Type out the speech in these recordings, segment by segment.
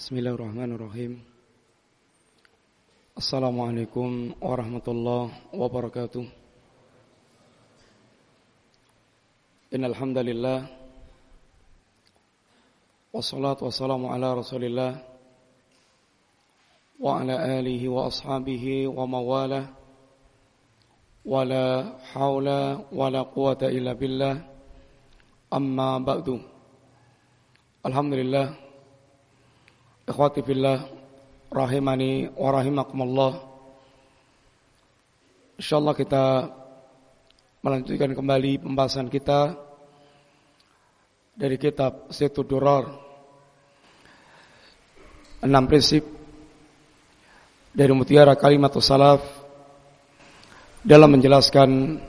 Bismillahirrahmanirrahim Assalamualaikum warahmatullahi wabarakatuh Innalhamdalillah Wassalatu wassalamu ala rasulillah Wa ala alihi wa ashabihi wa mawalah Wa la hawla wa la quwata illa billah Amma ba'du Alhamdulillah Ikhwati fillah rahimani wa rahimakumullah. Insyaallah kita melanjutkan kembali pembahasan kita dari kitab Situ Durar. Enam prinsip dari mutiara kalimat salaf dalam menjelaskan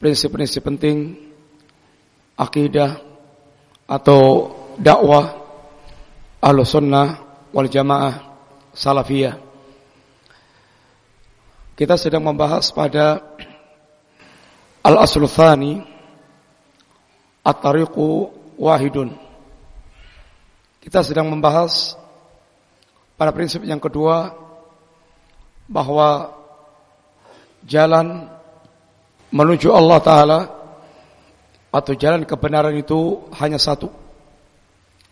prinsip-prinsip penting akidah atau dakwah ahlu sunnah wal jamaah salafiyah. Kita sedang membahas pada al-aslu thani at-tariqu wahidun. Kita sedang membahas pada prinsip yang kedua bahwa jalan menuju Allah Ta'ala atau jalan kebenaran itu hanya satu.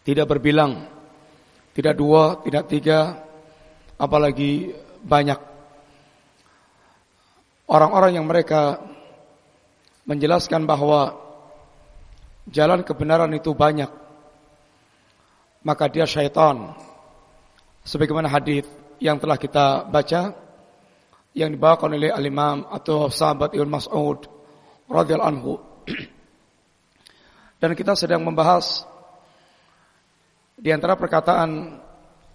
Tidak berbilang tidak dua, tidak tiga, apalagi banyak orang-orang yang mereka menjelaskan bahwa jalan kebenaran itu banyak. Maka dia syaitan. Sebagaimana hadis yang telah kita baca yang dibawakan oleh al-Imam atau sahabat Ibn Mas'ud radhiyallahu anhu. Dan kita sedang membahas di antara perkataan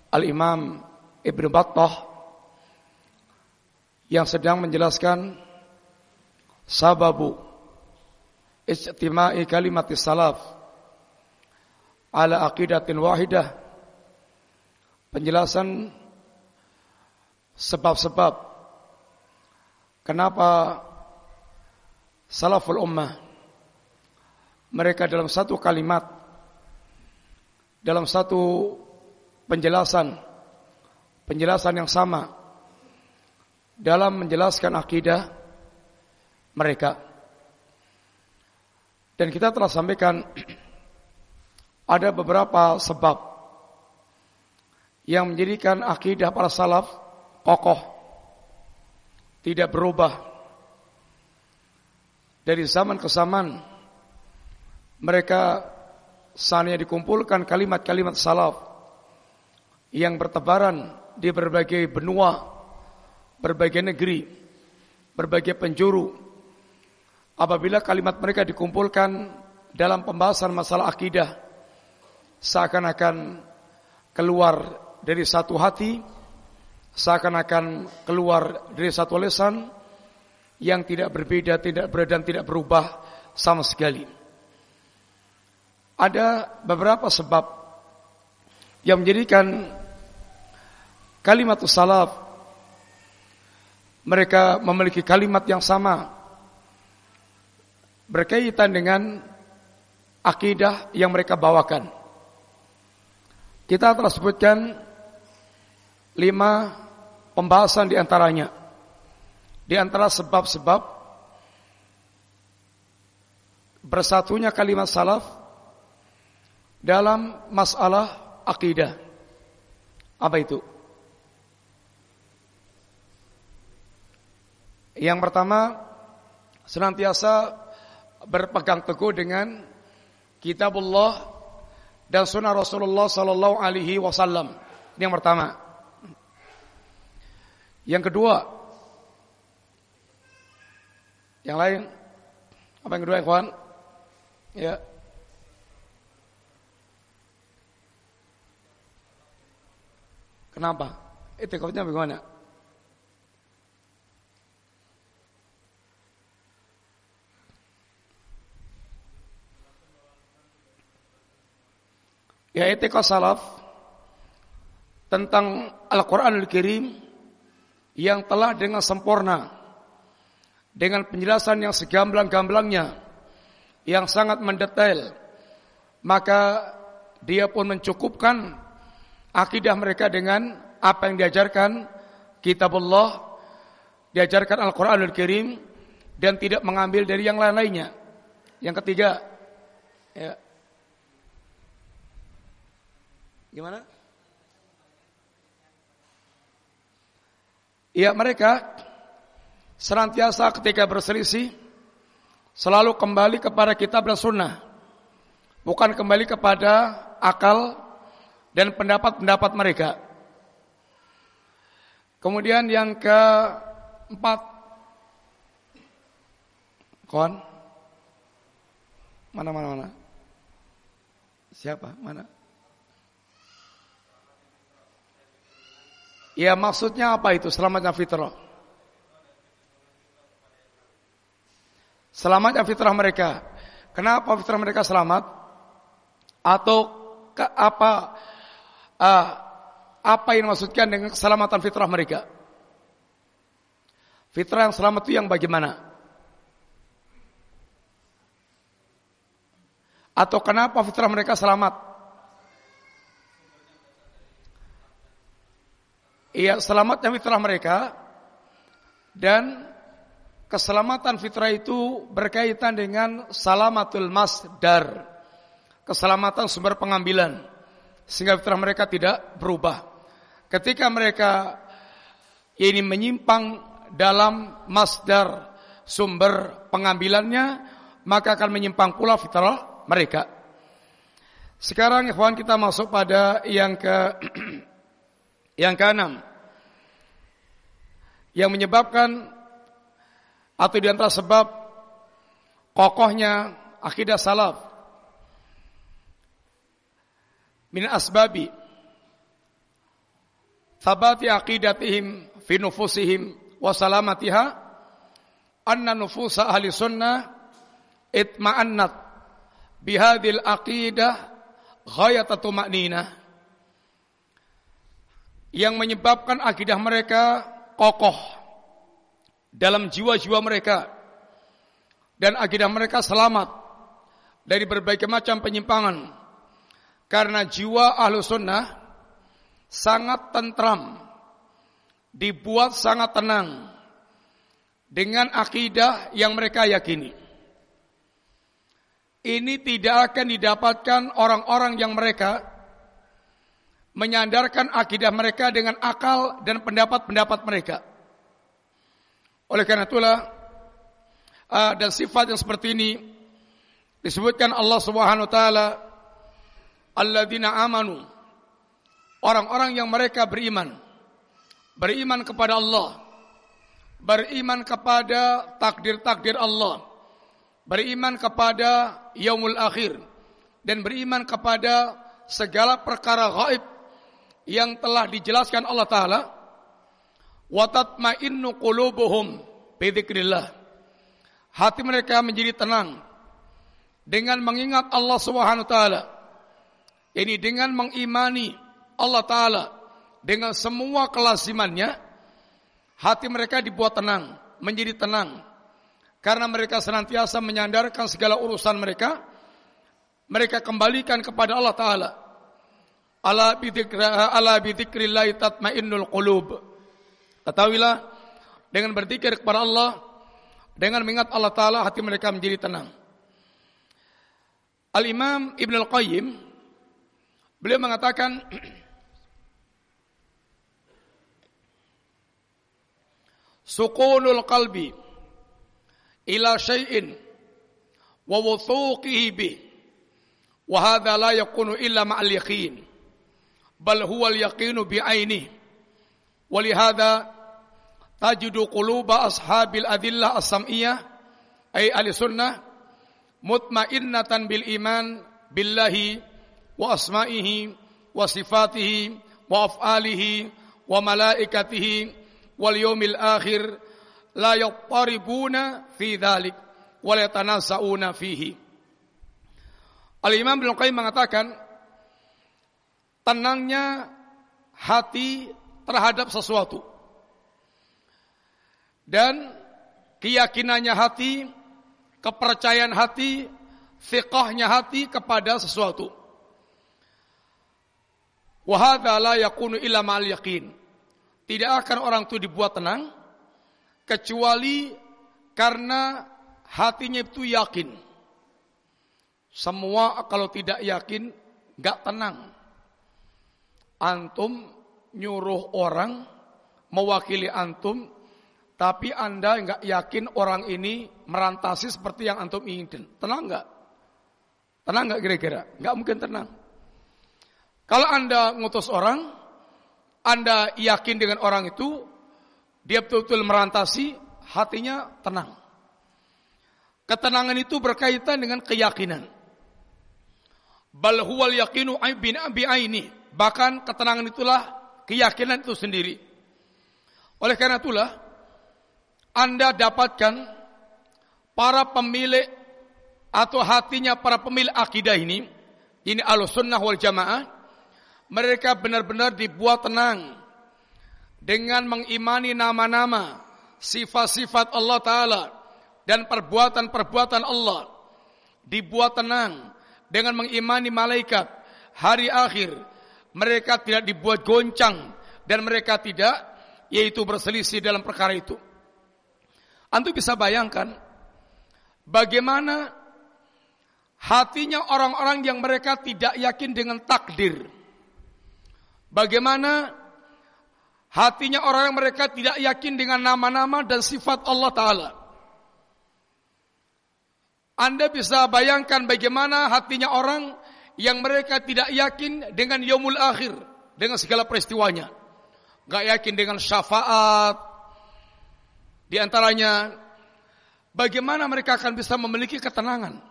Al-Imam Ibn Battah yang sedang menjelaskan sababu istima'i kalimat salaf ala aqidatin wahidah penjelasan sebab-sebab kenapa salaful ummah mereka dalam satu kalimat dalam satu penjelasan penjelasan yang sama dalam menjelaskan akidah mereka. Dan kita telah sampaikan ada beberapa sebab yang menjadikan akidah para salaf kokoh, tidak berubah dari zaman ke zaman. Mereka Seandainya dikumpulkan kalimat-kalimat salaf yang bertebaran di berbagai benua, berbagai negeri, berbagai penjuru. Apabila kalimat mereka dikumpulkan dalam pembahasan masalah akidah, seakan-akan keluar dari satu hati, seakan-akan keluar dari satu lesan yang tidak berbeda, tidak dan tidak berubah sama sekali. Ada beberapa sebab yang menjadikan kalimat salaf mereka memiliki kalimat yang sama berkaitan dengan akidah yang mereka bawakan. Kita telah sebutkan lima pembahasan di antaranya. Di antara sebab-sebab bersatunya kalimat salaf dalam masalah akidah. Apa itu? Yang pertama, senantiasa berpegang teguh dengan kitabullah dan sunnah Rasulullah sallallahu alaihi wasallam. Ini yang pertama. Yang kedua, yang lain apa yang kedua, ikhwan? Ya. Kenapa? Itikafnya bagaimana? Ya etika salaf tentang Al-Quran Al-Kirim yang telah dengan sempurna dengan penjelasan yang segamblang-gamblangnya yang sangat mendetail maka dia pun mencukupkan akidah mereka dengan apa yang diajarkan kitabullah, diajarkan Al-Qur'anul Karim dan tidak mengambil dari yang lain-lainnya. Yang ketiga, ya. Gimana? Ya mereka senantiasa ketika berselisih selalu kembali kepada kitab dan sunnah. Bukan kembali kepada akal dan pendapat-pendapat mereka. Kemudian yang keempat, kon, mana mana mana, siapa mana? Ya maksudnya apa itu selamatnya fitrah? Selamatnya fitrah mereka. Kenapa fitrah mereka selamat? Atau ke, apa uh, apa yang dimaksudkan dengan keselamatan fitrah mereka? Fitrah yang selamat itu yang bagaimana? Atau kenapa fitrah mereka selamat? Iya, selamatnya fitrah mereka dan keselamatan fitrah itu berkaitan dengan salamatul masdar, keselamatan sumber pengambilan, sehingga fitrah mereka tidak berubah. Ketika mereka ini menyimpang dalam masdar sumber pengambilannya, maka akan menyimpang pula fitrah mereka. Sekarang ikhwan kita masuk pada yang ke yang keenam. Yang menyebabkan atau di antara sebab kokohnya akidah salaf min asbabi. Thabati aqidatihim fi nufusihim wa salamatiha anna nufusa ahli sunnah itma'annat bihadil aqidah ghayata tuma'ninah yang menyebabkan akidah mereka kokoh dalam jiwa-jiwa mereka dan akidah mereka selamat dari berbagai macam penyimpangan karena jiwa ahlu sunnah sangat tentram, dibuat sangat tenang dengan akidah yang mereka yakini. Ini tidak akan didapatkan orang-orang yang mereka menyandarkan akidah mereka dengan akal dan pendapat-pendapat mereka. Oleh karena itulah uh, dan sifat yang seperti ini disebutkan Allah Subhanahu wa taala alladzina amanu Orang-orang yang mereka beriman. Beriman kepada Allah. Beriman kepada takdir-takdir Allah. Beriman kepada yaumul akhir. Dan beriman kepada segala perkara gaib yang telah dijelaskan Allah Ta'ala. Watatma'innu qulubuhum bidhikrillah. Hati mereka menjadi tenang dengan mengingat Allah Subhanahu wa taala. Ini dengan mengimani Allah Ta'ala dengan semua kelazimannya, hati mereka dibuat tenang, menjadi tenang. Karena mereka senantiasa menyandarkan segala urusan mereka, mereka kembalikan kepada Allah Ta'ala. Ala bidikrillahi tatmainnul qulub. Ketahuilah, dengan berzikir kepada Allah, dengan mengingat Allah Ta'ala, hati mereka menjadi tenang. Al-Imam Ibn Al-Qayyim, beliau mengatakan, sukunul qalbi ila syai'in wa wuthuqihi bih wa hadha la yakunu illa ma'al yaqin bal huwa al yaqinu bi ainihi wa li hadha tajidu quluba ashabil adillah as-sam'iyah ay ahli sunnah mutmainnatan bil iman billahi wa malaikatihi wal yawmil akhir la yattaribuna fi dhalik wa la yatanasa'una fihi. Al-Imam Ibnu Qayyim mengatakan tenangnya hati terhadap sesuatu dan keyakinannya hati, kepercayaan hati, fiqahnya hati kepada sesuatu. Yakin. Tidak akan orang itu dibuat tenang kecuali karena hatinya itu yakin. Semua kalau tidak yakin nggak tenang. Antum nyuruh orang mewakili antum tapi anda nggak yakin orang ini merantasi seperti yang antum inginkan. Tenang nggak? Tenang nggak kira-kira? Nggak mungkin tenang. Kalau anda ngutus orang, anda yakin dengan orang itu, dia betul-betul merantasi, hatinya tenang. Ketenangan itu berkaitan dengan keyakinan. Bal huwal yakinu bin aini. Bahkan ketenangan itulah keyakinan itu sendiri. Oleh karena itulah anda dapatkan para pemilik atau hatinya para pemilik akidah ini, ini al-sunnah wal jamaah, mereka benar-benar dibuat tenang dengan mengimani nama-nama, sifat-sifat Allah Ta'ala, dan perbuatan-perbuatan Allah. Dibuat tenang dengan mengimani malaikat, hari akhir, mereka tidak dibuat goncang, dan mereka tidak, yaitu berselisih dalam perkara itu. Antum bisa bayangkan bagaimana hatinya orang-orang yang mereka tidak yakin dengan takdir. Bagaimana hatinya orang yang mereka tidak yakin dengan nama-nama dan sifat Allah Ta'ala. Anda bisa bayangkan bagaimana hatinya orang yang mereka tidak yakin dengan yaumul akhir. Dengan segala peristiwanya. Gak yakin dengan syafaat, di antaranya, bagaimana mereka akan bisa memiliki ketenangan.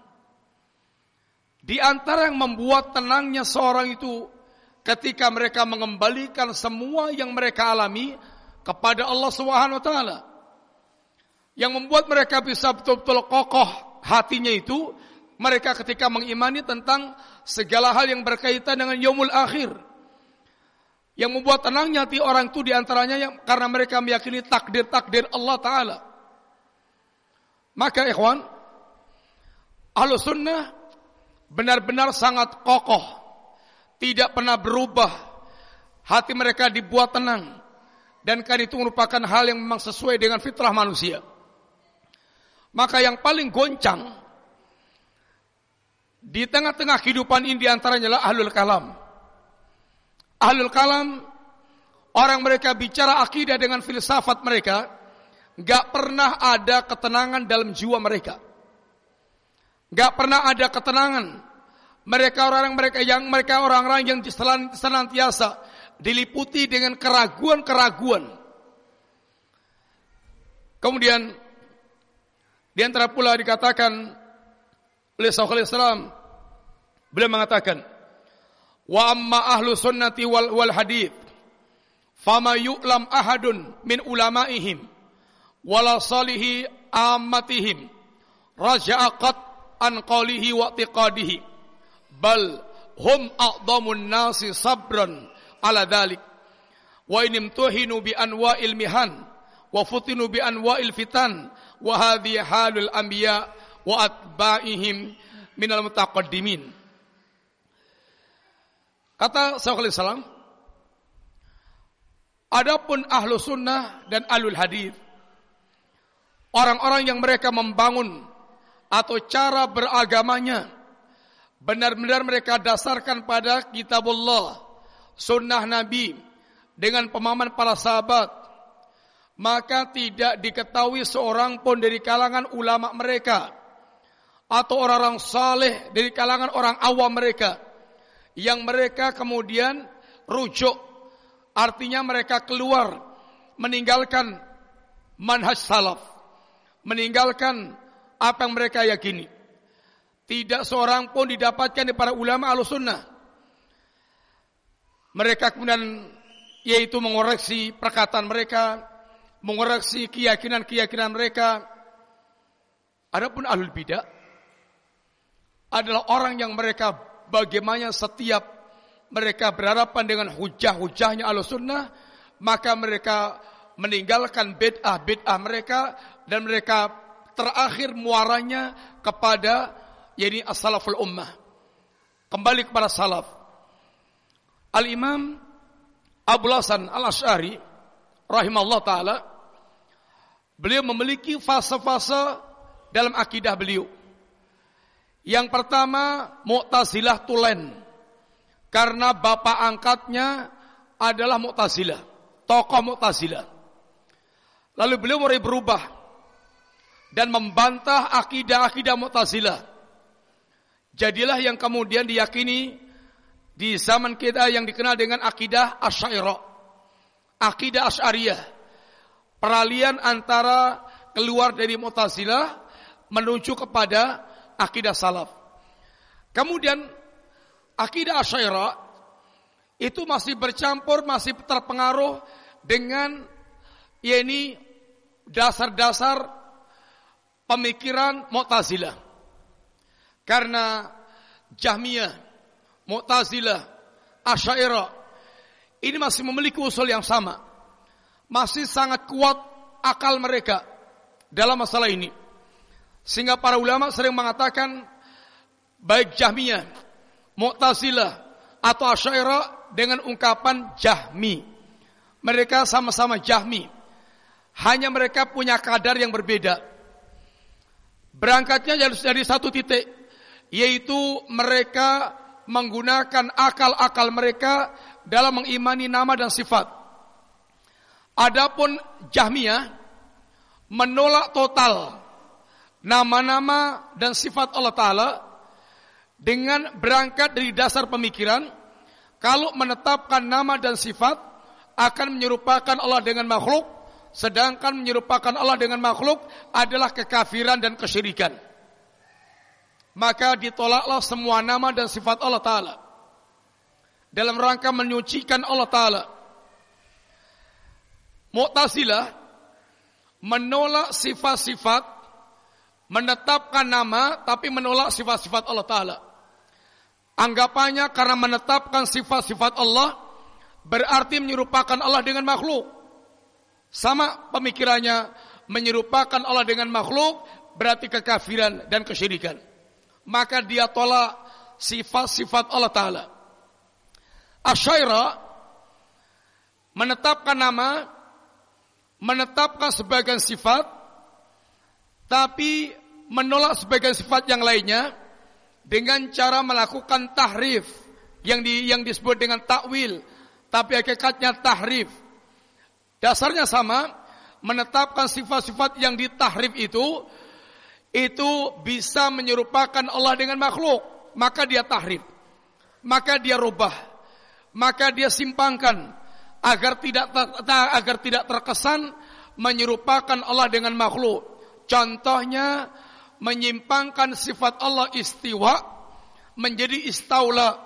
Di antara yang membuat tenangnya seorang itu ketika mereka mengembalikan semua yang mereka alami kepada Allah Subhanahu wa taala. Yang membuat mereka bisa betul-betul kokoh hatinya itu mereka ketika mengimani tentang segala hal yang berkaitan dengan yaumul akhir. Yang membuat tenangnya hati orang itu di antaranya yang karena mereka meyakini takdir-takdir Allah Ta'ala. Maka ikhwan, ahlu sunnah benar-benar sangat kokoh. Tidak pernah berubah. Hati mereka dibuat tenang. Dan kan itu merupakan hal yang memang sesuai dengan fitrah manusia. Maka yang paling goncang di tengah-tengah kehidupan ini di antaranya adalah ahlul kalam Ahlul kalam, orang mereka bicara akidah dengan filsafat mereka, gak pernah ada ketenangan dalam jiwa mereka. Gak pernah ada ketenangan. Mereka orang mereka yang mereka orang-orang yang senantiasa diliputi dengan keraguan-keraguan. Kemudian di antara pula dikatakan oleh Sallallahu Alaihi beliau mengatakan Wa amma ahlu sunnati wal, wal hadith fama yu'lam ahadun min ulama'ihim wala salihi ammatihim raja'a qat an qalihi wa tiqadihi bal hum a'damun nasi sabran ala dhalik. Wa in imtuhinu bi anwa'il mihan wa futinu bi anwa'il fitan wa hadhihi halul anbiya wa atba'ihim minal mutaqaddimin. Kata Syaikhul Islam, adapun ahlu sunnah dan alul hadith, orang-orang yang mereka membangun atau cara beragamanya, benar-benar mereka dasarkan pada kitabullah, sunnah Nabi, dengan pemahaman para sahabat, maka tidak diketahui seorang pun dari kalangan ulama mereka, atau orang-orang saleh dari kalangan orang awam mereka, yang mereka kemudian rujuk. Artinya mereka keluar meninggalkan manhaj salaf meninggalkan apa yang mereka yakini tidak seorang pun didapatkan dari para ulama al-sunnah mereka kemudian yaitu mengoreksi perkataan mereka mengoreksi keyakinan-keyakinan mereka. Adapun ahlul bidah adalah orang yang mereka bagaimana setiap mereka berhadapan dengan hujah-hujahnya al-sunnah, maka mereka meninggalkan bid'ah-bid'ah mereka dan mereka terakhir muaranya kepada yakni as-salaful ummah. Kembali kepada salaf. Al-Imam Abu Hasan Al-Asy'ari rahimahullah taala beliau memiliki fase-fase dalam akidah beliau. Yang pertama Mu'tazilah Tulen. Karena bapak angkatnya adalah Mu'tazilah, tokoh Mu'tazilah. Lalu beliau mulai berubah dan membantah akidah-akidah Mu'tazilah. Jadilah yang kemudian diyakini di zaman kita yang dikenal dengan akidah Asy'ariyah. Akidah Asy'ariyah. Peralihan antara keluar dari Mu'tazilah menuju kepada akidah salaf. Kemudian akidah Asy'ariyah itu masih bercampur, masih terpengaruh dengan ya ini dasar-dasar pemikiran Mu'tazilah. Karena Jahmiyah Mu'tazilah, Asy'ariyah ini masih memiliki usul yang sama. Masih sangat kuat akal mereka dalam masalah ini. Sehingga para ulama sering mengatakan baik Jahmiyah, Mu'tazilah atau Asy'ariyah dengan ungkapan Jahmi. Mereka sama-sama Jahmi. Hanya mereka punya kadar yang berbeda. Berangkatnya dari satu titik, yaitu mereka menggunakan akal-akal mereka dalam mengimani nama dan sifat. Adapun Jahmiyah menolak total nama-nama dan sifat Allah Ta'ala dengan berangkat dari dasar pemikiran kalau menetapkan nama dan sifat akan menyerupakan Allah dengan makhluk sedangkan menyerupakan Allah dengan makhluk adalah kekafiran dan kesyirikan maka ditolaklah semua nama dan sifat Allah Ta'ala dalam rangka menyucikan Allah Ta'ala. Mu'tazilah menolak sifat-sifat, menetapkan nama tapi menolak sifat-sifat Allah Ta'ala. Anggapannya karena menetapkan sifat-sifat Allah berarti menyerupakan Allah dengan makhluk. Sama pemikirannya menyerupakan Allah dengan makhluk berarti kekafiran dan kesyirikan maka dia tolak sifat-sifat Allah Ta'ala. Asyairah menetapkan nama, menetapkan sebagian sifat, tapi menolak sebagian sifat yang lainnya dengan cara melakukan tahrif yang di, yang disebut dengan takwil, tapi hakikatnya tahrif. Dasarnya sama, menetapkan sifat-sifat yang ditahrif itu itu bisa menyerupakan Allah dengan makhluk, maka dia tahrif. Maka dia rubah. Maka dia simpangkan agar tidak agar tidak terkesan menyerupakan Allah dengan makhluk. Contohnya menyimpangkan sifat Allah istiwa menjadi istaula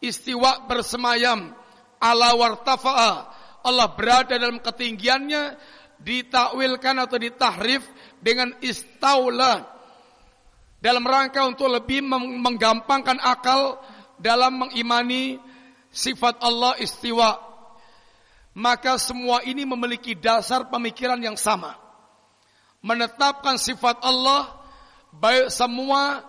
istiwa bersemayam ala wartafa'a Allah berada dalam ketinggiannya ditakwilkan atau ditahrif dengan istaula dalam rangka untuk lebih menggampangkan akal dalam mengimani sifat Allah istiwa. Maka semua ini memiliki dasar pemikiran yang sama. Menetapkan sifat Allah baik semua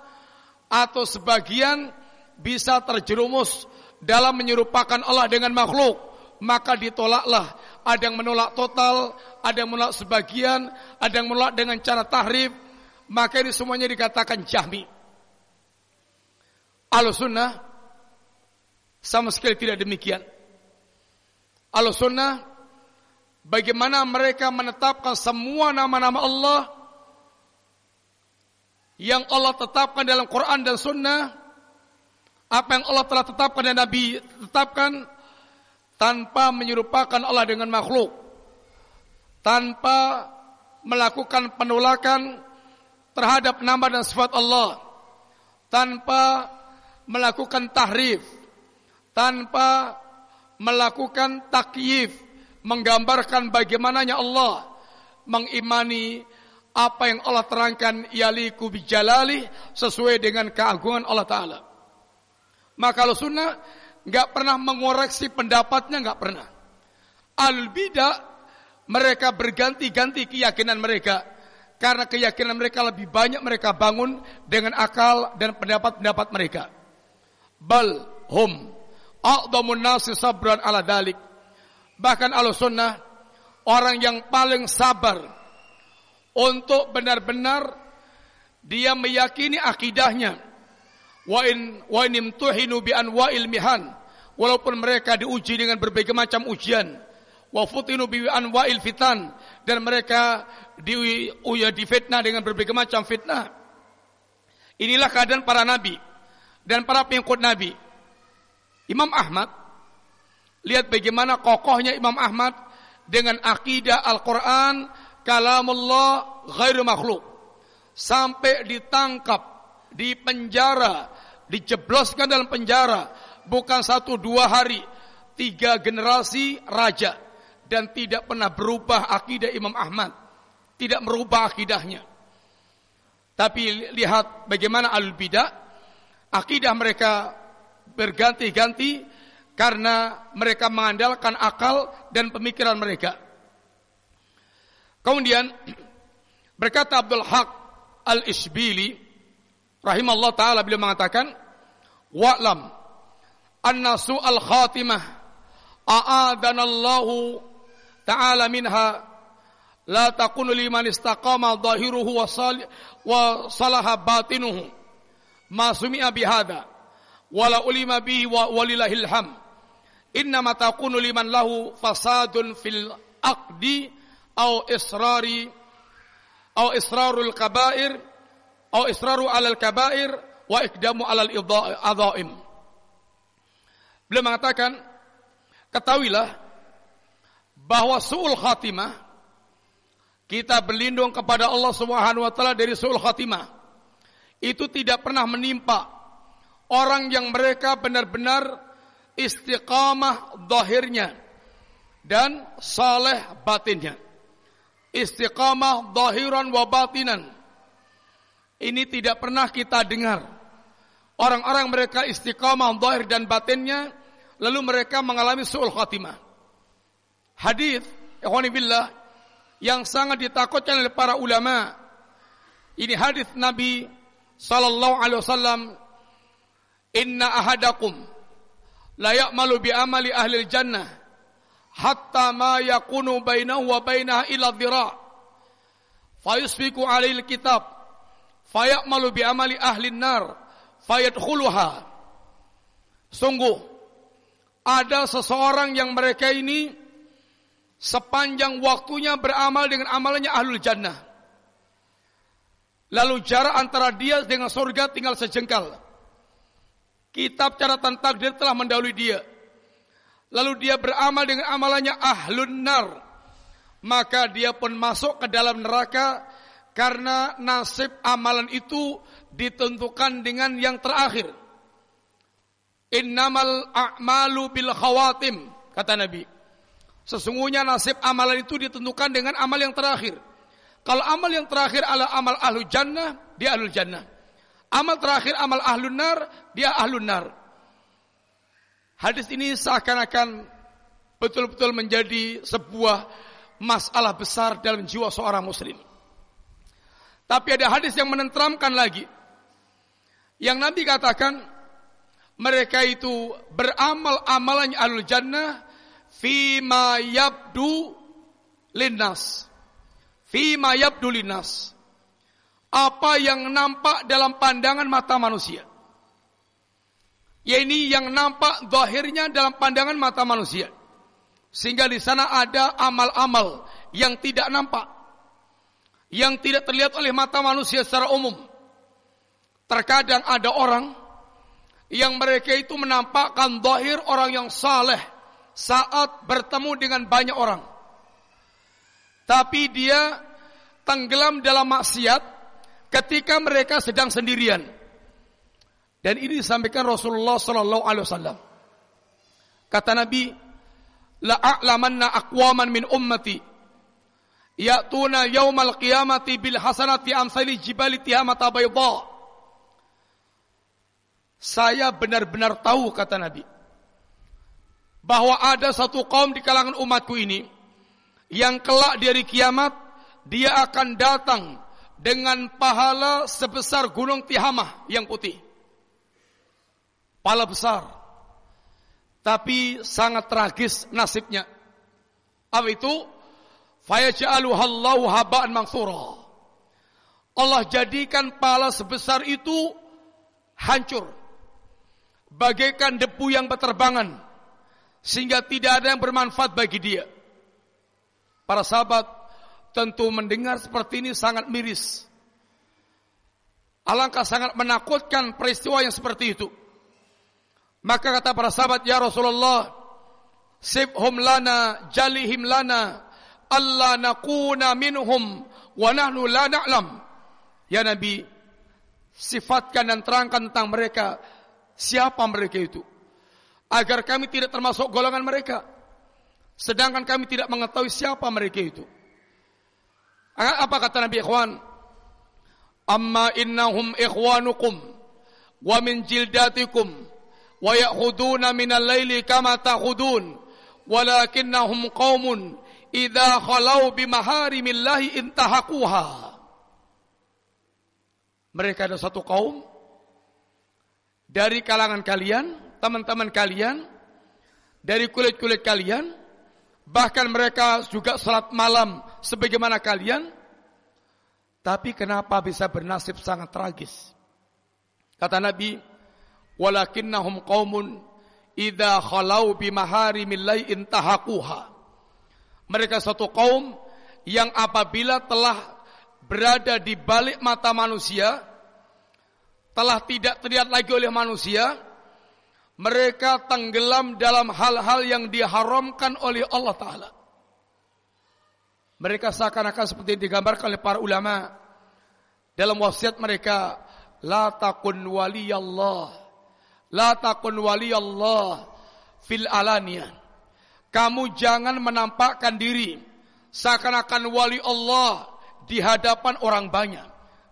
atau sebagian bisa terjerumus dalam menyerupakan Allah dengan makhluk, maka ditolaklah ada yang menolak total, ada yang menolak sebagian, ada yang menolak dengan cara tahrif, maka ini semuanya dikatakan jahmi. Al-Sunnah sama sekali tidak demikian. Al-Sunnah bagaimana mereka menetapkan semua nama-nama Allah yang Allah tetapkan dalam Quran dan Sunnah, apa yang Allah telah tetapkan dan Nabi tetapkan, tanpa menyerupakan Allah dengan makhluk, tanpa melakukan penolakan terhadap nama dan sifat Allah, tanpa melakukan tahrif, tanpa melakukan takyif, menggambarkan bagaimananya Allah, mengimani apa yang Allah terangkan yaliku bijalali sesuai dengan keagungan Allah Ta'ala. Maka kalau sunnah nggak pernah mengoreksi pendapatnya, nggak pernah. Al bidah mereka berganti-ganti keyakinan mereka karena keyakinan mereka lebih banyak mereka bangun dengan akal dan pendapat-pendapat mereka. Bal hum a'dhamun nasi sabran ala dalik. Bahkan al-sunnah orang yang paling sabar untuk benar-benar dia meyakini akidahnya. Wa in wa in imtuhinu bi anwa'il mihan walaupun mereka diuji dengan berbagai macam ujian. Wa futinu bi anwa'il fitan dan mereka di uya difitnah dengan berbagai macam fitnah. Inilah keadaan para nabi dan para pengikut nabi. Imam Ahmad lihat bagaimana kokohnya Imam Ahmad dengan akidah Al-Qur'an kalamullah ghairu makhluk sampai ditangkap, dipenjara, dijebloskan dalam penjara bukan satu dua hari, tiga generasi raja dan tidak pernah berubah akidah Imam Ahmad, tidak merubah akidahnya. Tapi lihat bagaimana al-bidah, akidah mereka berganti-ganti karena mereka mengandalkan akal dan pemikiran mereka. Kemudian berkata Abdul Haq Al-Isbili rahimallahu taala beliau mengatakan wa'lam أن سوء الخاتمة أعادنا الله تعالى منها. لا تكون لمن استقام ظاهره وصلح باطنه ما سمع بهذا ولا علم به ولله الحم إنما تكون لمن له فساد في العقد أو إصرار أو إصرار الكبائر أو إصرار على الكبائر وإقدام على العظائم. Beliau mengatakan ketahuilah bahwa suul khatimah kita berlindung kepada Allah Subhanahu wa taala dari suul khatimah itu tidak pernah menimpa orang yang mereka benar-benar istiqamah zahirnya dan saleh batinnya. Istiqamah zahiran wa batinan. Ini tidak pernah kita dengar. Orang-orang mereka istiqamah zahir dan batinnya lalu mereka mengalami su'ul khatimah. Hadis ikhwani billah yang sangat ditakutkan oleh para ulama. Ini hadis Nabi sallallahu alaihi wasallam Inna ahadakum la ya'malu bi amali ahli jannah hatta ma yakunu bainahu wa bainaha illa dhira' fayusbiku alaihi alkitab fayamalu bi amali ahli nar fayadkhuluha sungguh ada seseorang yang mereka ini sepanjang waktunya beramal dengan amalannya ahlul jannah lalu jarak antara dia dengan surga tinggal sejengkal Kitab catatan takdir telah mendahului dia. Lalu dia beramal dengan amalannya ahlun nar. Maka dia pun masuk ke dalam neraka karena nasib amalan itu ditentukan dengan yang terakhir. Innamal a'malu bil khawatim kata Nabi. Sesungguhnya nasib amalan itu ditentukan dengan amal yang terakhir. Kalau amal yang terakhir adalah amal ahlu jannah, dia ahlu jannah. Amal terakhir amal ahlun nar, dia ahlun nar. Hadis ini seakan-akan betul-betul menjadi sebuah masalah besar dalam jiwa seorang muslim. Tapi ada hadis yang menenteramkan lagi. Yang Nabi katakan mereka itu beramal amalannya ahlul jannah fima yabdu linnas. Fima yabdu linnas apa yang nampak dalam pandangan mata manusia. Ini yang nampak zahirnya dalam pandangan mata manusia. Sehingga di sana ada amal-amal yang tidak nampak. Yang tidak terlihat oleh mata manusia secara umum. Terkadang ada orang yang mereka itu menampakkan zahir orang yang saleh saat bertemu dengan banyak orang. Tapi dia tenggelam dalam maksiat ketika mereka sedang sendirian. Dan ini disampaikan Rasulullah sallallahu alaihi wasallam. Kata Nabi, la a'lamanna aqwaman min ummati ya'tuna yaumal qiyamati bil hasanati amsali jibali tihamata bayda. Saya benar-benar tahu kata Nabi bahwa ada satu kaum di kalangan umatku ini yang kelak dari kiamat dia akan datang dengan pahala sebesar gunung Tihamah yang putih. Pahala besar. tapi sangat tragis nasibnya. Apa itu? Fayaj'aluhallahu haba'an mansura. Allah jadikan pala sebesar itu hancur. Bagaikan debu yang berterbangan. Sehingga tidak ada yang bermanfaat bagi dia. Para sahabat tentu mendengar seperti ini sangat miris. Alangkah sangat menakutkan peristiwa yang seperti itu. Maka kata para sahabat, Ya Rasulullah, sibhum lana, jalihim lana, Allah nakuna minhum, wa nahnu la na'lam. Ya Nabi, sifatkan dan terangkan tentang mereka, siapa mereka itu. Agar kami tidak termasuk golongan mereka. Sedangkan kami tidak mengetahui siapa mereka itu. Apa kata Nabi Ikhwan? Amma innahum ikhwanukum wa min jildatikum wa ya'khuduna minal laili kama ta'khudun walakinnahum qaumun idza khalau bi maharimillahi intahaquha mereka ada satu kaum dari kalangan kalian, teman-teman kalian, dari kulit-kulit kalian, bahkan mereka juga salat malam sebagaimana kalian, tapi kenapa bisa bernasib sangat tragis? Kata Nabi, walakinnahum qaumun idza khalau bi maharimillahi intahaquha. Mereka satu kaum yang apabila telah berada di balik mata manusia, telah tidak terlihat lagi oleh manusia, mereka tenggelam dalam hal-hal yang diharamkan oleh Allah Ta'ala. Mereka seakan-akan seperti digambarkan oleh para ulama dalam wasiat mereka, la takun waliyallah La takun wali Allah fil alaniya. Kamu jangan menampakkan diri seakan-akan wali Allah di hadapan orang banyak,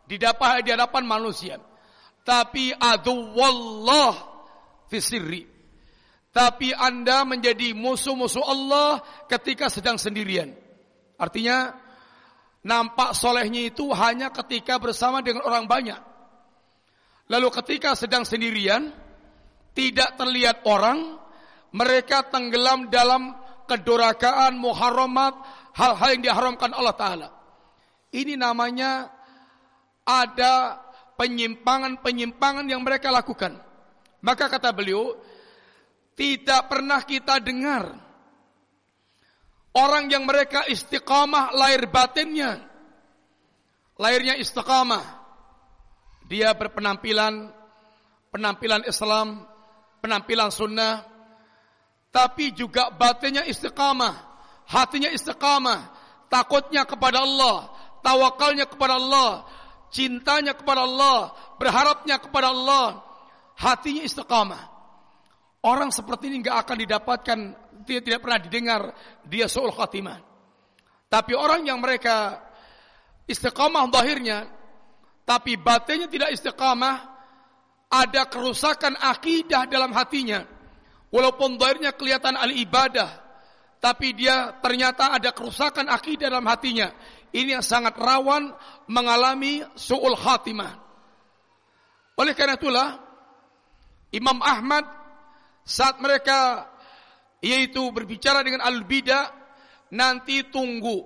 di di hadapan manusia. Tapi aduwallah fi sirri. Tapi Anda menjadi musuh-musuh Allah ketika sedang sendirian. Artinya nampak solehnya itu hanya ketika bersama dengan orang banyak. Lalu ketika sedang sendirian, tidak terlihat orang, mereka tenggelam dalam kedurakaan, muharramat, hal-hal yang diharamkan Allah Ta'ala. Ini namanya ada penyimpangan-penyimpangan yang mereka lakukan. Maka kata beliau, tidak pernah kita dengar orang yang mereka istiqamah lahir batinnya. Lahirnya istiqamah. Dia berpenampilan penampilan Islam, penampilan sunnah, tapi juga batinnya istiqamah, hatinya istiqamah, takutnya kepada Allah, tawakalnya kepada Allah, cintanya kepada Allah, berharapnya kepada Allah, hatinya istiqamah. Orang seperti ini nggak akan didapatkan, dia tidak pernah didengar dia suul khatimah. Tapi orang yang mereka istiqamah zahirnya, tapi batinnya tidak istiqamah, ada kerusakan akidah dalam hatinya. Walaupun zahirnya kelihatan al-ibadah, tapi dia ternyata ada kerusakan akidah dalam hatinya. Ini yang sangat rawan mengalami su'ul khatimah. Oleh karena itulah, Imam Ahmad saat mereka yaitu berbicara dengan al-bidah, nanti tunggu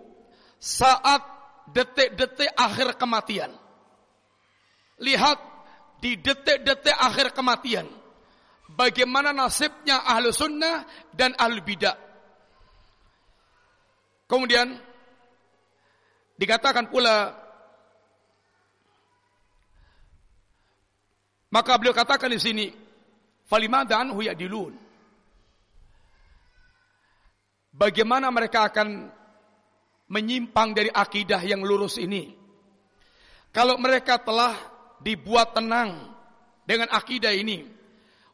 saat detik-detik akhir kematian. Lihat di detik-detik akhir kematian. Bagaimana nasibnya ahlu sunnah dan ahlu bidah. Kemudian dikatakan pula maka beliau katakan di sini falimada anhu yadilun Bagaimana mereka akan menyimpang dari akidah yang lurus ini? Kalau mereka telah dibuat tenang dengan akidah ini.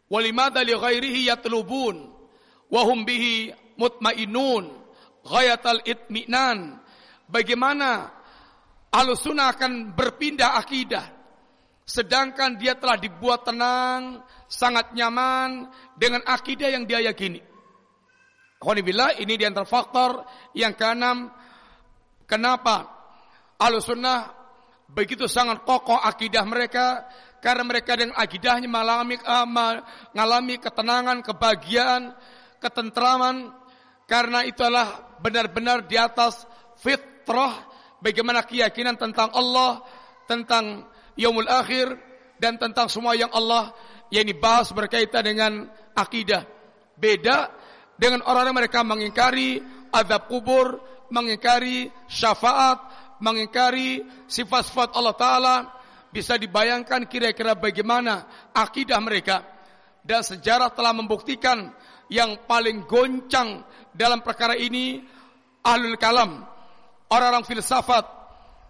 Walimada li ghairihi yatlubun wa hum bihi mutmainnun ghayatal itminan. Bagaimana Ahlussunnah akan berpindah akidah? Sedangkan dia telah dibuat tenang, sangat nyaman dengan akidah yang dia yakini. Alhamdulillah ini di antara faktor yang keenam kenapa Ahlussunnah begitu sangat kokoh akidah mereka? Karena mereka dengan akidahnya mengalami uh, mengalami ketenangan, kebahagiaan, ketentraman. Karena itulah benar-benar di atas fitrah bagaimana keyakinan tentang Allah, tentang yaumul akhir dan tentang semua yang Allah yang dibahas berkaitan dengan akidah. Beda dengan orang-orang mereka mengingkari azab kubur, mengingkari syafaat, mengingkari sifat-sifat Allah Ta'ala, bisa dibayangkan kira-kira bagaimana akidah mereka. Dan sejarah telah membuktikan yang paling goncang dalam perkara ini ahlul kalam, orang-orang filsafat,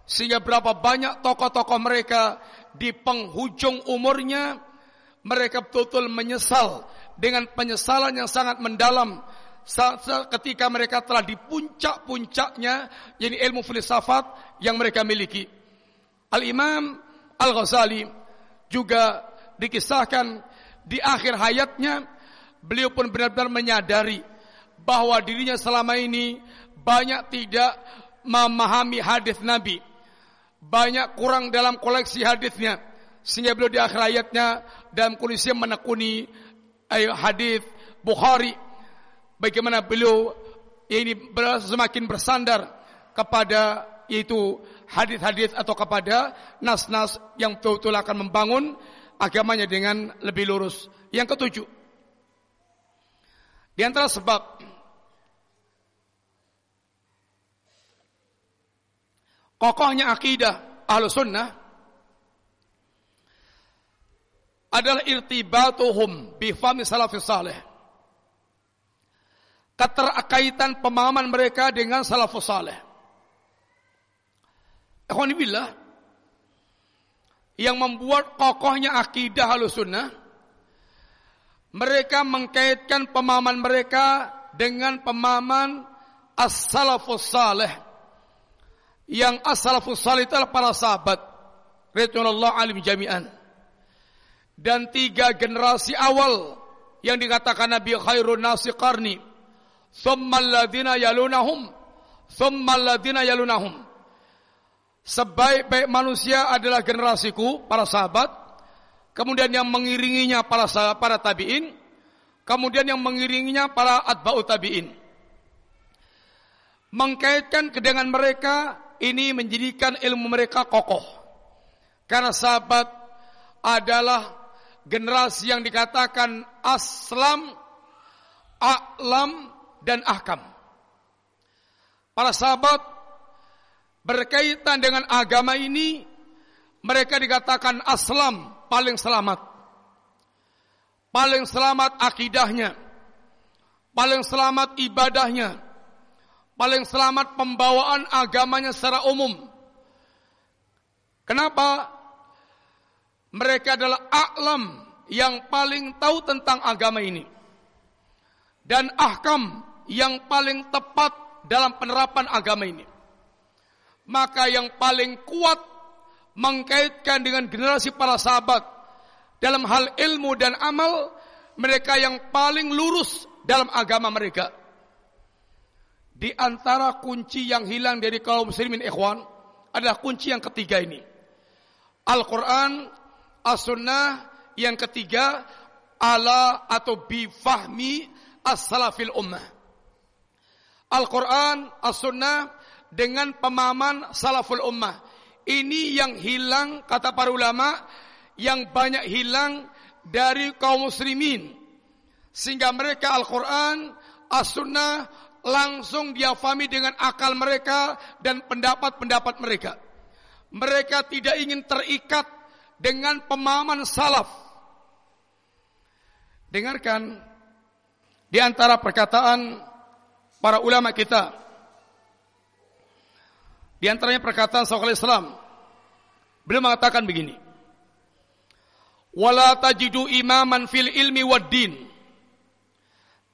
sehingga berapa banyak tokoh-tokoh mereka di penghujung umurnya, mereka betul-betul menyesal dengan penyesalan yang sangat mendalam ketika mereka telah di puncak-puncaknya yakni ilmu filsafat yang mereka miliki. Al-Imam Al-Ghazali juga dikisahkan di akhir hayatnya beliau pun benar-benar menyadari bahwa dirinya selama ini banyak tidak memahami hadis Nabi. Banyak kurang dalam koleksi hadisnya sehingga beliau di akhir hayatnya dalam kondisi menekuni hadis Bukhari bagaimana beliau ini semakin bersandar kepada yaitu hadis-hadis atau kepada nas-nas yang betul-betul akan membangun agamanya dengan lebih lurus. Yang ketujuh, di antara sebab kokohnya akidah ahlu sunnah adalah irtibatuhum bifami salafis salih keterkaitan pemahaman mereka dengan salafus saleh. Alhamdulillah yang membuat kokohnya akidah sunnah mereka mengkaitkan pemahaman mereka dengan pemahaman as-salafus saleh yang as-salafus adalah para sahabat radhiyallahu alim jami'an dan tiga generasi awal yang dikatakan Nabi khairun nasi qarni Thumma yalunahum. Thumma yalunahum. Sebaik-baik manusia adalah generasiku, para sahabat. Kemudian yang mengiringinya para para tabi'in. Kemudian yang mengiringinya para atba'u tabi'in. Mengkaitkan kedengan mereka, ini menjadikan ilmu mereka kokoh. Karena sahabat adalah generasi yang dikatakan aslam, a'lam, dan ahkam. Para sahabat berkaitan dengan agama ini mereka dikatakan aslam paling selamat. Paling selamat akidahnya. Paling selamat ibadahnya. Paling selamat pembawaan agamanya secara umum. Kenapa? Mereka adalah aklam yang paling tahu tentang agama ini. Dan ahkam yang paling tepat dalam penerapan agama ini. Maka yang paling kuat mengkaitkan dengan generasi para sahabat dalam hal ilmu dan amal mereka yang paling lurus dalam agama mereka. Di antara kunci yang hilang dari kaum muslimin ikhwan adalah kunci yang ketiga ini. Al-Quran, As-Sunnah, yang ketiga, ala atau bifahmi as-salafil ummah. Al-Quran, As-Sunnah dengan pemahaman salaful ummah. Ini yang hilang, kata para ulama, yang banyak hilang dari kaum muslimin. Sehingga mereka Al-Quran, As-Sunnah langsung diafami dengan akal mereka dan pendapat-pendapat mereka. Mereka tidak ingin terikat dengan pemahaman salaf. Dengarkan di antara perkataan para ulama kita. Di antaranya perkataan Syekhul Islam. Beliau mengatakan begini. Wala tajidu imaman fil ilmi wad din.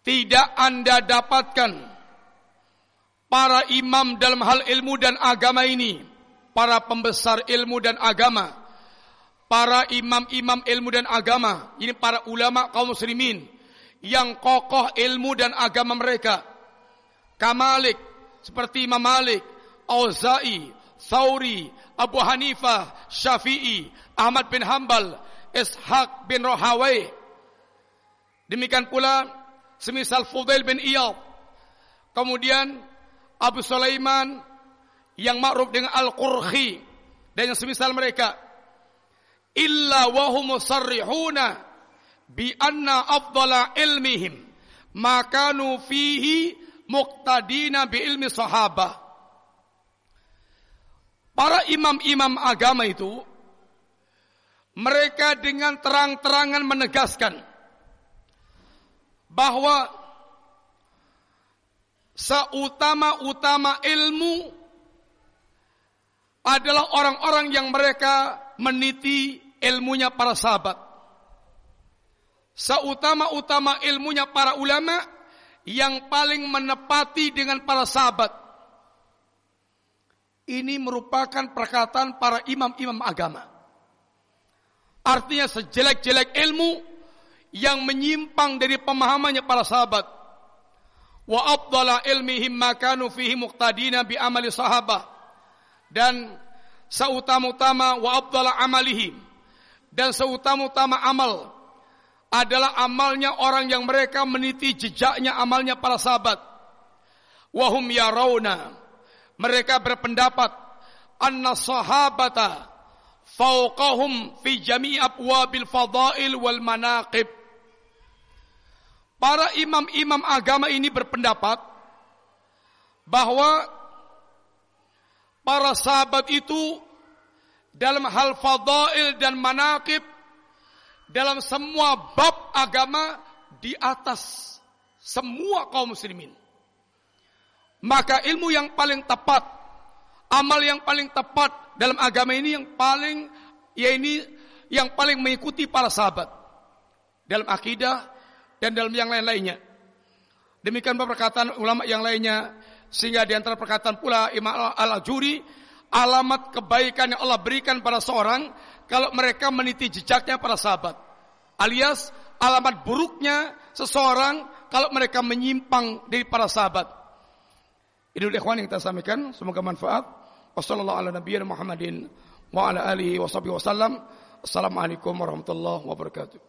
Tidak Anda dapatkan para imam dalam hal ilmu dan agama ini, para pembesar ilmu dan agama, para imam-imam ilmu dan agama, ini para ulama kaum muslimin yang kokoh ilmu dan agama mereka Kamalik seperti Imam Malik, Auza'i, Thawri, Abu Hanifah, Syafi'i, Ahmad bin Hambal, Ishaq bin Rohawai. Demikian pula semisal Fudail bin Iyad. Kemudian Abu Sulaiman yang ma'ruf dengan Al-Qurhi dan yang semisal mereka. Illa wahum sarrihuna bi anna afdala ilmihim makanu fihi muqtadina bi ilmi sahabah. Para imam-imam agama itu mereka dengan terang-terangan menegaskan bahwa seutama-utama ilmu adalah orang-orang yang mereka meniti ilmunya para sahabat. Seutama-utama ilmunya para ulama yang paling menepati dengan para sahabat. Ini merupakan perkataan para imam-imam agama. Artinya sejelek-jelek ilmu yang menyimpang dari pemahamannya para sahabat. Wa afdala ilmihim makanu fihi muqtadina bi amali sahabah. Dan seutama-utama wa afdala amalihim. Dan seutama-utama amal adalah amalnya orang yang mereka meniti jejaknya amalnya para sahabat. Wahum yarawna. Mereka berpendapat anna sahabata fauqahum fi jami' abwabil fadail wal manaqib. Para imam-imam agama ini berpendapat bahwa para sahabat itu dalam hal fadail dan manaqib dalam semua bab agama di atas semua kaum muslimin. Maka ilmu yang paling tepat, amal yang paling tepat dalam agama ini yang paling ya ini yang paling mengikuti para sahabat dalam akidah dan dalam yang lain-lainnya. Demikian perkataan ulama yang lainnya sehingga di antara perkataan pula Imam Al-Ajuri alamat kebaikan yang Allah berikan pada seorang kalau mereka meniti jejaknya para sahabat. Alias alamat buruknya seseorang kalau mereka menyimpang dari para sahabat. Ini ikhwan yang kita sampaikan, semoga manfaat. Wassalamualaikum warahmatullahi wabarakatuh.